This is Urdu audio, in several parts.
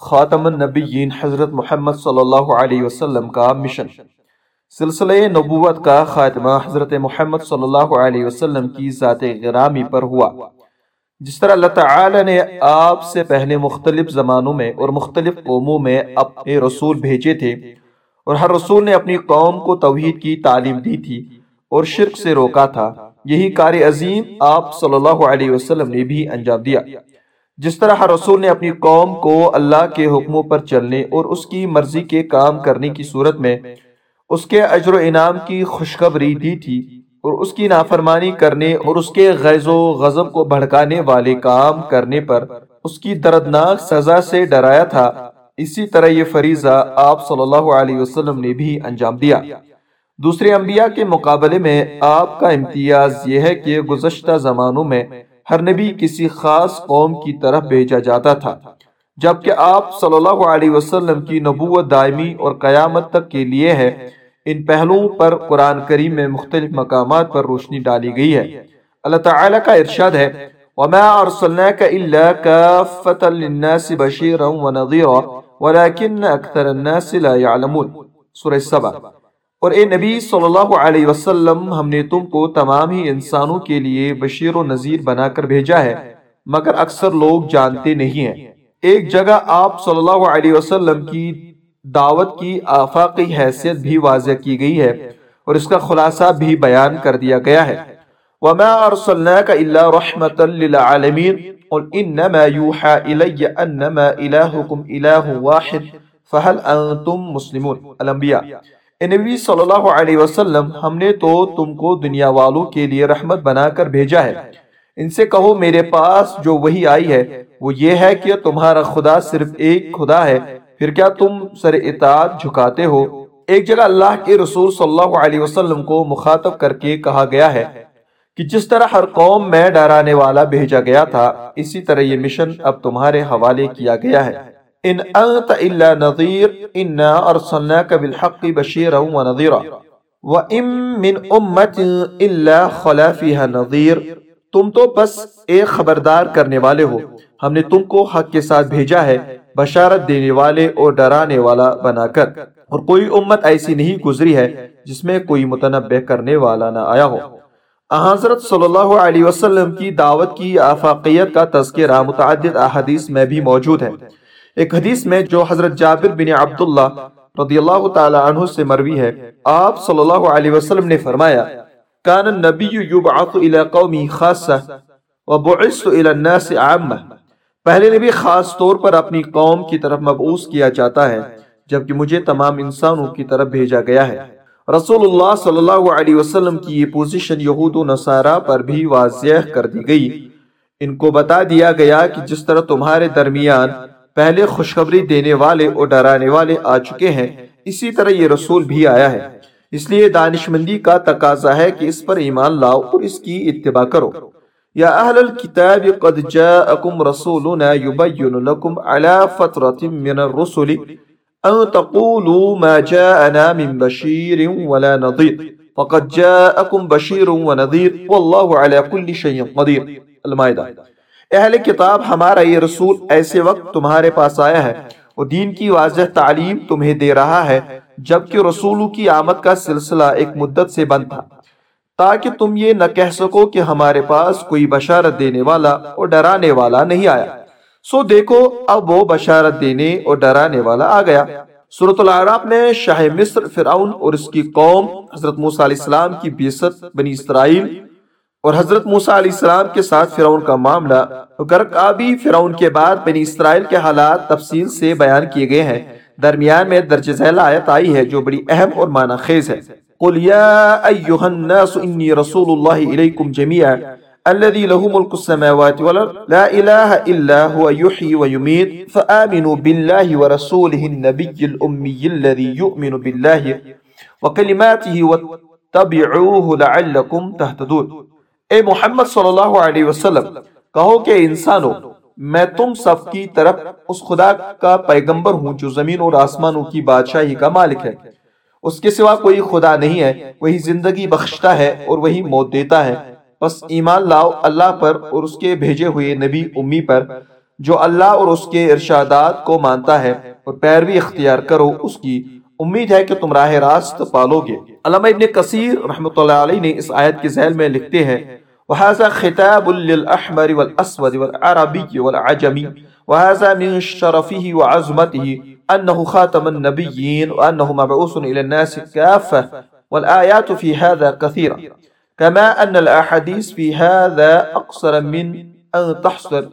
خاتم النبیین حضرت محمد صلی اللہ علیہ وسلم کا مشن۔ سلسلہ نبوت کا خاتمہ حضرت محمد صلی اللہ علیہ وسلم کی ذات غرامی پر ہوا۔ جس طرح اللہ تعالی نے آپ سے پہلے مختلف زمانوں میں اور مختلف قوموں میں اپنے رسول بھیجے تھے اور ہر رسول نے اپنی قوم کو توحید کی تعلیم دی تھی اور شرک سے روکا تھا، یہی کار عظیم آپ صلی اللہ علیہ وسلم نے بھی انجام دیا۔ جس طرح ہر رسول نے اپنی قوم کو اللہ کے حکموں پر چلنے اور اس کی مرضی کے کام کرنے کی صورت میں اس کے اجر و انعام کی خوشخبری دی تھی اور اس کی نافرمانی کرنے اور اس کے غیظ و غضب کو بھڑکانے والے کام کرنے پر اس کی دردناک سزا سے ڈرایا تھا۔ اسی طرح یہ فریضہ آپ صلی اللہ علیہ وسلم نے بھی انجام دیا۔ دوسرے انبیاء کے مقابلے میں آپ کا امتیاز یہ ہے کہ گزشتہ زمانوں میں ہر نبی کسی خاص قوم کی طرف بھیجا جاتا تھا، جبکہ آپ صلی اللہ علیہ وسلم کی نبوت دائمی اور قیامت تک کے لیے ہے۔ ان پہلوؤں پر قرآن کریم میں مختلف مقامات پر روشنی ڈالی گئی ہے۔ اللہ تعالی کا ارشاد ہے، وَمَا أَرْسَلْنَاكَ إِلَّا كَافَّةً لِلنَّاسِ بَشِيرًا وَنَظِيرًا، وَلَكِنَّ أَكْثَرَ النَّاسِ لَا يَعْلَمُونَ۔ سورہ سبا اور اے نبی صلی اللہ علیہ وسلم، ہم نے تم کو تمام ہی انسانوں کے لیے بشیر و نذیر بنا کر بھیجا ہے، مگر اکثر لوگ جانتے نہیں ہیں۔ ایک جگہ آپ صلی اللہ علیہ وسلم کی دعوت کی آفاقی حیثیت بھی واضح کی گئی ہے اور اس کا خلاصہ بھی بیان کر دیا گیا ہے۔ وَمَا أَرْسَلْنَاكَ إِلَّا رَحْمَةً لِلْعَالَمِينَ، قُلْ إِنَّمَا يُوحَى إِلَيَّ أَنَّمَا إِلَهُكُمْ إِلَهُ وَاحِدٌ، فَهَلْ أَنْتُمْ مُسْلِمُونَ؟ الانبیاء اے نبی صلی اللہ علیہ وسلم، ہم نے تو تم کو دنیا والوں کے لیے رحمت بنا کر بھیجا ہے۔ ان سے کہو، میرے پاس جو وہی آئی ہے، وہ یہ ہے کہ تمہارا خدا صرف ایک خدا ہے۔ پھر کیا تم سر اطاعت جھکاتے ہو؟ ایک جگہ اللہ کے رسول صلی اللہ علیہ وسلم کو مخاطب کر کے کہا گیا ہے کہ جس طرح ہر قوم میں ڈرانے والا بھیجا گیا تھا، اسی طرح یہ مشن اب تمہارے حوالے کیا گیا ہے۔ ان انت الا نظیر انا ارسلناک بالحق بشیرا و نظیرا و ام من امت الا خلا فیها نظیر تم تو بس ایک خبردار کرنے والے ہو۔ ہم نے تم کو حق کے ساتھ بھیجا ہے، بشارت دینے والے اور ڈرانے والا بنا کر۔ اور کوئی امت ایسی نہیں گزری ہے جس میں کوئی متنبع کرنے والا نہ آیا ہو۔ حضرت صلی اللہ علیہ وسلم کی دعوت کی آفاقیت کا تذکرہ متعدد احادیث میں بھی موجود ہے۔ ایک حدیث میں جو حضرت جابر بن عبداللہ رضی اللہ تعالی عنہ سے مروی ہے، آپ صلی اللہ علیہ وسلم نے فرمایا، کان النبی یبعث الى قومی خاصہ وبعث الى الناس عامہ. پہلے نبی خاص طور پر اپنی قوم کی طرف مبعوث کیا جاتا ہے، جبکہ مجھے تمام انسانوں کی طرف بھیجا گیا ہے۔ رسول اللہ صلی اللہ علیہ وسلم کی یہ پوزیشن یہود و نصارہ پر بھی واضح کر دی گئی۔ ان کو بتا دیا گیا کہ جس طرح تمہارے درمیان پہلے خوشخبری دینے والے اور ڈرانے والے آ چکے ہیں۔ اسی طرح یہ رسول بھی آیا ہے۔ اس لیے دانش مندی کا تقاضا ہے کہ اس پر ایمان لاؤ اور اس کی اتباع کرو۔ یا اہل الكتاب قد جاءکم رسولنا یبین لکم علی فترت من الرسل ان تقولوا ما جاءنا من بشیر ولا نظیر فقد جاءکم بشیر ونظیر واللہ علی کل شیء قدیر۔ المائدہ۔ اہل کتاب ہمارا یہ رسول ایسے وقت تمہارے پاس آیا ہے اور دین کی واضح تعلیم تمہیں دے رہا ہے، جبکہ رسولوں کی آمد کا سلسلہ ایک مدت سے بند تھا۔ تاکہ تم یہ نہ کہہ سکو کہ ہمارے پاس کوئی بشارت دینے والا اور ڈرانے والا نہیں آیا۔ سو دیکھو، اب وہ بشارت دینے اور ڈرانے والا آ گیا۔ سورة العراق میں شاہ مصر، فرعون اور اس کی قوم، حضرت موسیٰ علیہ السلام کی بیست بنی اسرائیل اور حضرت موسیٰ علیہ السلام کے ساتھ فرعون کا معاملہ گرکابی فرعون کے بعد بنی اسرائیل کے حالات تفصیل سے بیان کیے گئے ہیں۔ درمیان میں درج ذیل آیت آئی ہے جو بڑی اہم اور معنی خیز ہے۔ قل یا ایوہ الناس انی رسول اللہ الیکم جميعا الذي له ملك السماوات والارض لا اله الا هو يحيي ويميت فآمنوا بالله ورسوله النبي الامي الذي يؤمن بالله وكلماته واتبعوه لعلكم تهتدون۔ اے محمد صلی اللہ علیہ وسلم، کہو کہ انسانوں میں تم سب کی طرف اس خدا کا پیغمبر ہوں جو زمین اور آسمانوں کی بادشاہی کا مالک ہے۔ اس کے سوا کوئی خدا نہیں ہے، وہی زندگی بخشتا ہے اور وہی موت دیتا ہے۔ بس ایمان لاؤ اللہ پر اور اس کے بھیجے ہوئے نبی امی پر، جو اللہ اور اس کے ارشادات کو مانتا ہے اور پیروی اختیار کرو اس کی۔ امید ہے کہ تم راہ راست پالو گے علامہ ابن کثیر رحمت اللہ علیہ نے اس آیت کے ذہل میں لکھتے ہیں وَحَذَا خِتَابُ لِلْأَحْمَرِ وَالْأَسْوَدِ وَالْعَرَبِيِّ وَالْعَجَمِ وَحَذَا مِن شَرَفِهِ وَعَزْمَتِهِ أَنَّهُ خَاتَمَ النَّبِيِّينَ وَأَنَّهُ مَبْعُوثٌ إِلَى النَّاسِ كَافَةٌ وَالْآيَاتُ فِي هَذَا كَثِيرَةٌ كَمَا أَنَّ الْأَحَادِيثَ فِي هَذَا أَقْصَرَ مِنْ أَنْ تَحْصَرَ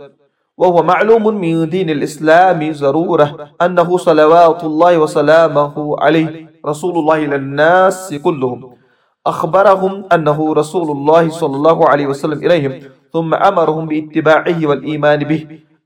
وهو معلوم من دين الإسلام ضرورة أنه صلوات الله وسلامه عليه. رسول الله للناس كلهم. أخبرهم أنه رسول الله صلى الله عليه وسلم إليهم ثم أمرهم باتباعه والإيمان به.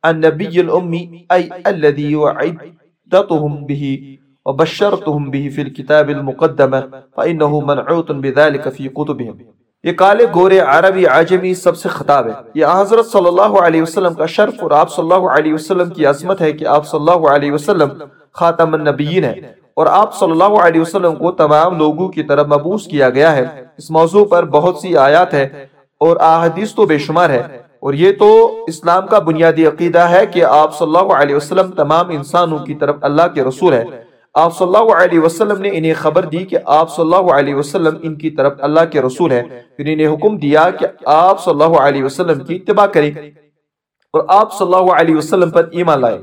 النبي الأمي أي الذي وعدتهم به وبشرتهم به في الكتاب المقدمة فإنه منعوت بذلك في كتبهم یہ کالے گورے عربی عجمی سب سے خطاب ہے۔ یہ حضرت صلی اللہ علیہ وسلم کا شرف اور آپ صلی اللہ علیہ وسلم کی عظمت ہے کہ آپ صلی اللہ علیہ وسلم خاتم النبیین ہے اور آپ صلی اللہ علیہ وسلم کو تمام لوگوں کی طرف مبوس کیا گیا ہے۔ اس موضوع پر بہت سی آیات ہے اور احادیث تو بے شمار ہے اور یہ تو اسلام کا بنیادی عقیدہ ہے کہ آپ صلی اللہ علیہ وسلم تمام انسانوں کی طرف اللہ کے رسول ہے آپ صلی اللہ علیہ وسلم نے انہیں خبر دی کہ آپ صلی اللہ علیہ وسلم ان کی طرف اللہ کے رسول ہے پھر انہیں حکم دیا کہ آپ صلی اللہ علیہ وسلم کی اتباع کریں۔ اور آپ صلی اللہ علیہ وسلم پر ایمان لائے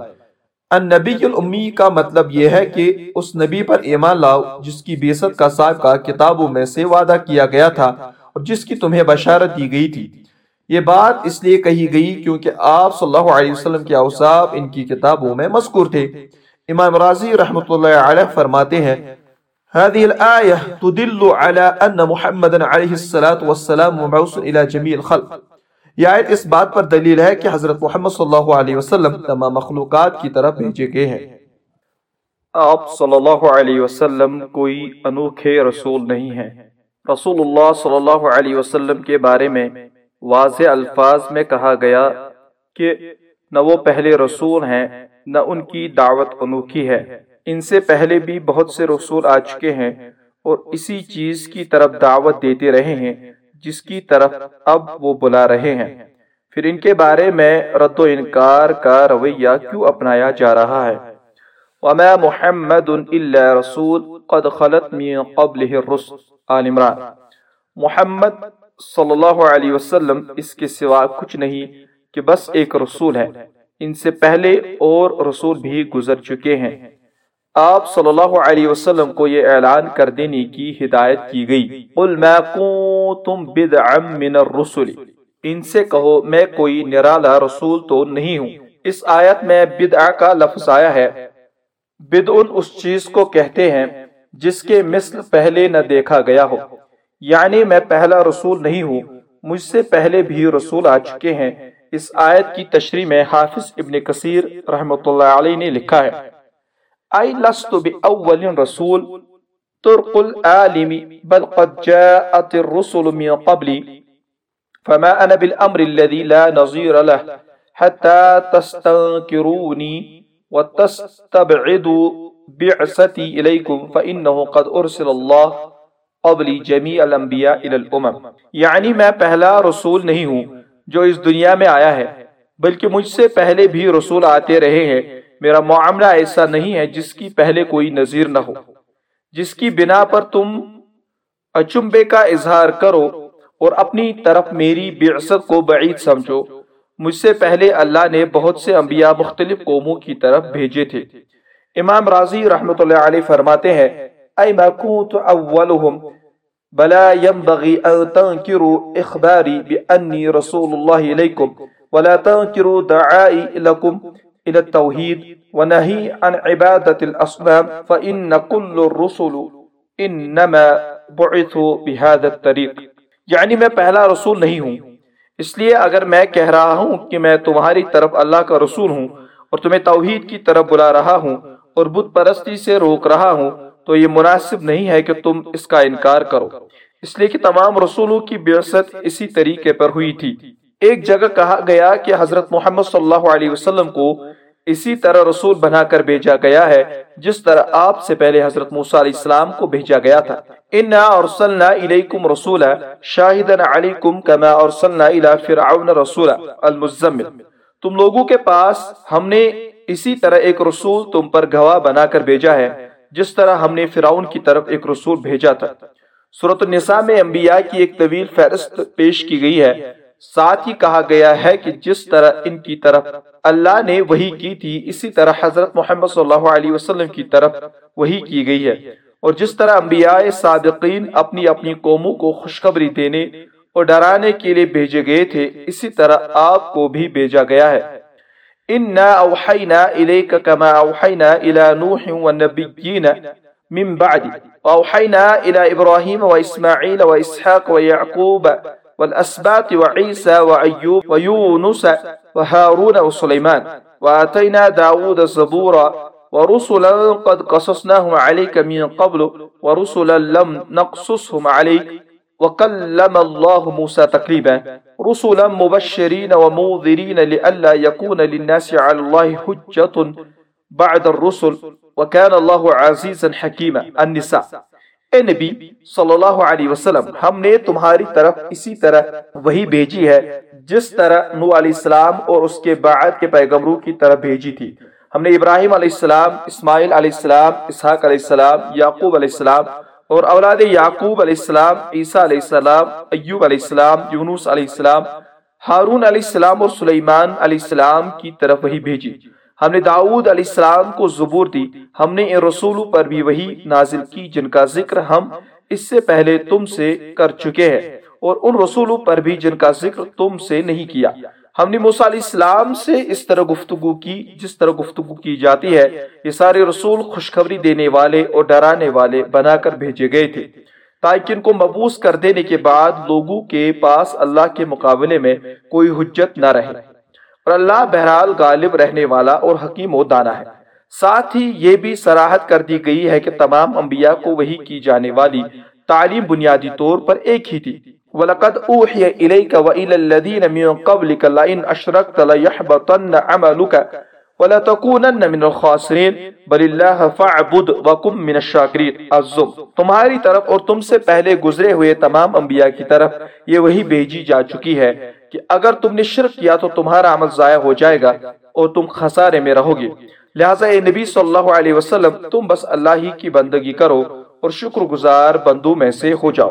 النبی الامی کا مطلب یہ ہے کہ اس نبی پر ایمان لاؤ جس کی بیست کا سابقہ کتابوں میں سے وعدہ کیا گیا تھا اور جس کی تمہیں بشارت دی گئی تھی۔ یہ بات اس لیے کہی گئی کیونکہ آپ صلی اللہ علیہ وسلم کے اوصاف ان کی کتابوں میں مذکور تھے۔ امام رازی رحمۃ اللہ علیہ فرماتے ہیں هذه الآية تدل على أن محمد عليه الصلاة والسلام مبعوث إلى جميع الخلق. یہ آیت اس بات پر دلیل ہے کہ حضرت محمد صلی اللہ علیہ وسلم تمام مخلوقات کی طرف بھیجے گئے ہیں۔ آپ صلی اللہ علیہ وسلم کوئی انوکھے رسول نہیں ہیں۔ رسول اللہ صلی اللہ علیہ وسلم کے بارے میں واضح الفاظ میں کہا گیا کہ نہ وہ پہلے رسول ہیں، نہ ان کی دعوت انوکھی ہے۔ ان سے پہلے بھی بہت سے رسول آ چکے ہیں اور اسی چیز کی طرف دعوت دیتے رہے ہیں، جس کی طرف اب وہ بلا رہے ہیں۔ پھر ان کے بارے میں رد و انکار کا رویہ کیوں اپنایا جا رہا ہے؟ وما محمد الا رسول قد خلت من قبله الرسل۔ آل عمران۔ محمد صلی اللہ علیہ وسلم اس کے سوا کچھ نہیں کہ بس ایک رسول ہے ان سے پہلے اور رسول بھی گزر چکے ہیں۔ آپ صلی اللہ علیہ وسلم کو یہ اعلان کر دینے کی ہدایت کی گئی۔ قل ما کنتم بدعا من الرسل۔ ان سے کہو، میں کوئی نرالا رسول تو نہیں ہوں۔ اس آیت میں بدعا کا لفظ آیا ہے۔ بدعن اس چیز کو کہتے ہیں جس کے مثل پہلے نہ دیکھا گیا ہو۔ یعنی میں پہلا رسول نہیں ہوں، مجھ سے پہلے بھی رسول آ چکے ہیں۔ اس آیت کی تشریح میں حافظ ابن کثیر رحمت اللہ علیہ نے لکھا ہے اَيْ لَسْتُ بِأَوَّلٍ رَسُول تُرْقُ الْعَالِمِ بَلْ قَدْ جَاءَتِ الرُّسُلُ مِنْ قَبْلِ فَمَا أَنَا بِالْأَمْرِ الَّذِي لَا نَظِيرَ لَهِ حَتَّى تَسْتَنْكِرُونِ وَتَسْتَبْعِدُوا بِعْسَتِي إِلَيْكُمْ فَإِنَّهُ قَدْ أُرْسِلَ اللَّهِ قَبْلِ جَمِيعَ الْأَنْبِيَاءِ إِلَى الْأُمَمِ يعني ما پہلا رسول نہیں ہوں جو اس دنیا میں آیا ہے، بلکہ مجھ سے پہلے بھی رسول آتے رہے ہیں۔ میرا معاملہ ایسا نہیں ہے جس کی پہلے کوئی نظیر نہ ہو۔ جس کی بنا پر تم اچمبے کا اظہار کرو اور اپنی طرف میری بعثت کو بعید سمجھو۔ مجھ سے پہلے اللہ نے بہت سے انبیاء مختلف قوموں کی طرف بھیجے تھے۔ امام راضی رحمت اللہ علیہ فرماتے ہیں اے ما کنت اولهم بلا ينبغي ان تنكروا اخباري باني رسول الله اليكم ولا تنكروا دعائي لكم الى التوحيد ونهي عن عبادة الاصنام فإن كل الرسل انما بعثوا بهذا الطريق. یعنی میں پہلا رسول نہیں ہوں، اس لیے اگر میں کہہ رہا ہوں کہ میں تمہاری طرف اللہ کا رسول ہوں اور تمہیں توحید کی طرف بلا رہا ہوں اور بت پرستی سے روک رہا ہوں تو یہ مناسب نہیں ہے کہ تم اس کا انکار کرو۔ اس لیے کہ تمام رسولوں کی بیعصت اسی طریقے پر ہوئی تھی۔ ایک جگہ کہا گیا کہ حضرت محمد صلی اللہ علیہ وسلم کو اسی طرح رسول بنا کر بھیجا گیا ہے جس طرح آپ سے پہلے حضرت موسیٰ علیہ السلام کو بھیجا گیا تھا۔ انا ارسلنا الیکم رسولا شاہدا علیکم کما ارسلنا الى فرعون رسولا المزمل۔ تم لوگوں کے پاس ہم نے اسی طرح ایک رسول تم پر گواہ بنا کر بھیجا ہے۔ جس طرح ہم نے فراؤن کی طرف ایک رسول بھیجا تھا۔ صورت النساء میں انبیاء کی ایک طویل فہرست پیش کی گئی ہے۔ ساتھ ہی کہا گیا ہے کہ جس طرح ان کی طرف اللہ نے وہی کی تھی، اسی طرح حضرت محمد صلی اللہ علیہ وسلم کی طرف وہی کی گئی ہے۔ اور جس طرح انبیاء صادقین اپنی اپنی قوموں کو خوشخبری دینے اور ڈرانے کے لیے بھیجے گئے تھے، اسی طرح آپ کو بھی بھیجا گیا ہے۔ إنا أوحينا إليك كما أوحينا إلى نوح والنبيين من بعد وأوحينا إلى إبراهيم وإسماعيل وإسحاق ويعقوب والأسباط وعيسى وأيوب ويونس وهارون وسليمان وآتينا داود الزبور ورسلا قد قصصناهم عليك من قبل ورسلا لم نقصصهم عليك وكلم الله موسى تقريبا رسلا مبشرين وموذرين لئلا يكون للناس على الله حجة بعد الرسل وكان الله عزيزا حكيما النساء اے نبی صلی اللہ علیہ وسلم، ہم نے تمہاری طرف اسی طرح وہی بھیجی ہے جس طرح نو علیہ السلام اور اس کے بعد کے پیغمبروں کی طرف بھیجی تھی۔ ہم نے ابراہیم علیہ السلام، اسماعیل علیہ السلام، اسحاق علیہ السلام، یعقوب علیہ السلام اور اولاد یعقوب علیہ السلام، عیسیٰ علیہ السلام، ایوب علیہ السلام، یونس علیہ السلام، ہارون علیہ السلام اور سلیمان علیہ السلام کی طرف وہی بھیجی۔ ہم نے داؤد علیہ السلام کو زبور دی۔ ہم نے ان رسولوں پر بھی وہی نازل کی جن کا ذکر ہم اس سے پہلے تم سے کر چکے ہیں اور ان رسولوں پر بھی جن کا ذکر تم سے نہیں کیا۔ ہم نے موسیٰ علیہ السلام سے اس طرح گفتگو کی، جس طرح گفتگو کی جاتی ہے، یہ سارے رسول خوشخبری دینے والے اور ڈرانے والے بنا کر بھیجے گئے تھے۔ تاکہ ان کو مبوس کر دینے کے بعد لوگوں کے پاس اللہ کے مقابلے میں کوئی حجت نہ رہے۔ اور اللہ بہرحال غالب رہنے والا اور حکیم و دانا ہے۔ ساتھ ہی یہ بھی سراحت کر دی گئی ہے کہ تمام انبیاء کو وہی کی جانے والی تعلیم بنیادی طور پر ایک ہی تھی۔ وَلَقَدْ أُوحِيَ إِلَيْكَ وَإِلَى الَّذِينَ مِن قَبْلِكَ لَئِنْ أَشْرَكْتَ لَيَحْبَطَنَّ عَمَلُكَ وَلَتَكُونَنَّ مِنَ الْخَاسِرِينَ. بَلِ اللَّهَ فَاعْبُدْ وَكُمْ مِنَ الشَّاكِرِينَ. الزم. تمہاری طرف اور تم سے پہلے گزرے ہوئے تمام انبیاء کی طرف یہ وہی بھیجی جا چکی ہے کہ اگر تم نے شرک کیا تو تمہارا عمل ضائع ہو جائے گا اور تم خسارے میں رہو گے. لہٰذا اے نبی صلی اللہ علیہ وسلم، تم بس اللہ ہی کی بندگی کرو اور شکر گزار بندوں میں سے ہو جاؤ.